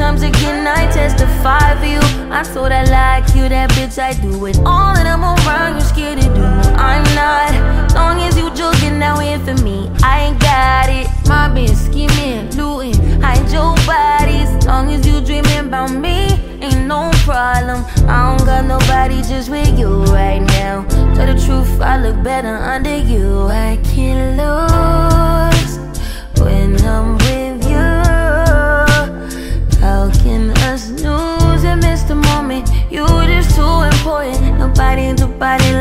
times again I testify for you. I told I like you, that bitch I do it. All of them around You're scared to do. I'm not. Long as you joking now in for me, I ain't got it. My bitch scheming, looting, hide your bodies. Long as you dreaming about me, ain't no problem. I don't got nobody just with you right now. Tell the truth, I look better under you. I can't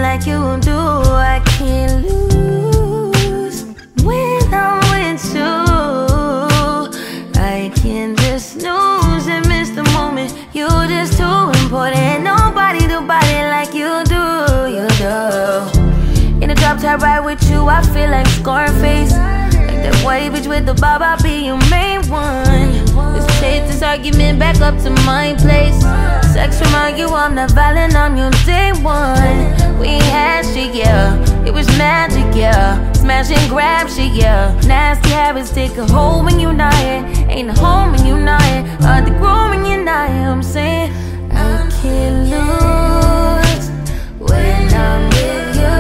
like you do. I can't lose when I'm with you. I can't just lose and miss the moment. You're just too important. Nobody do body like you do. You do. In the drop top ride with you, I feel like Scarface. Like that white bitch with the bob, I'll be your main one. Take this argument back up to my place. Sex remind you I'm not violent, I'm your day one. We had shit, yeah. It was magic, yeah. Smash and grab shit, yeah. Nasty habits take a hold when you're not here. Ain't a home when you're not here. Hard to grow when you're not here. I'm saying, I can't lose when I'm with you.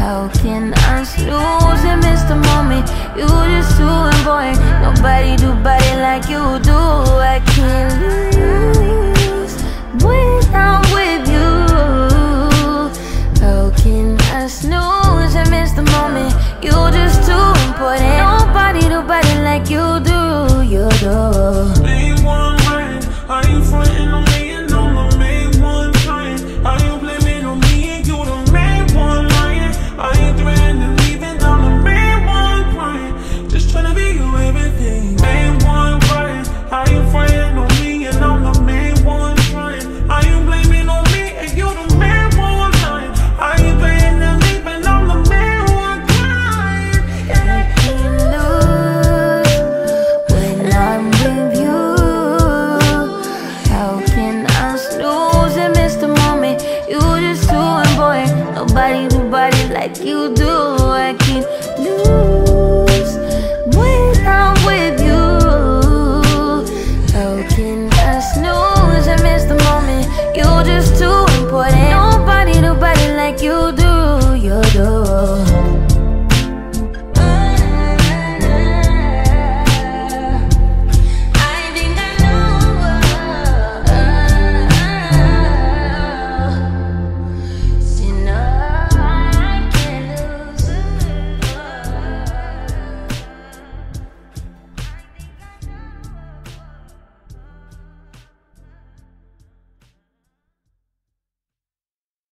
How can I lose and miss the moment? You just boy. Nobody do body like you do. I can't body to body like you do. I can't lose when I'm.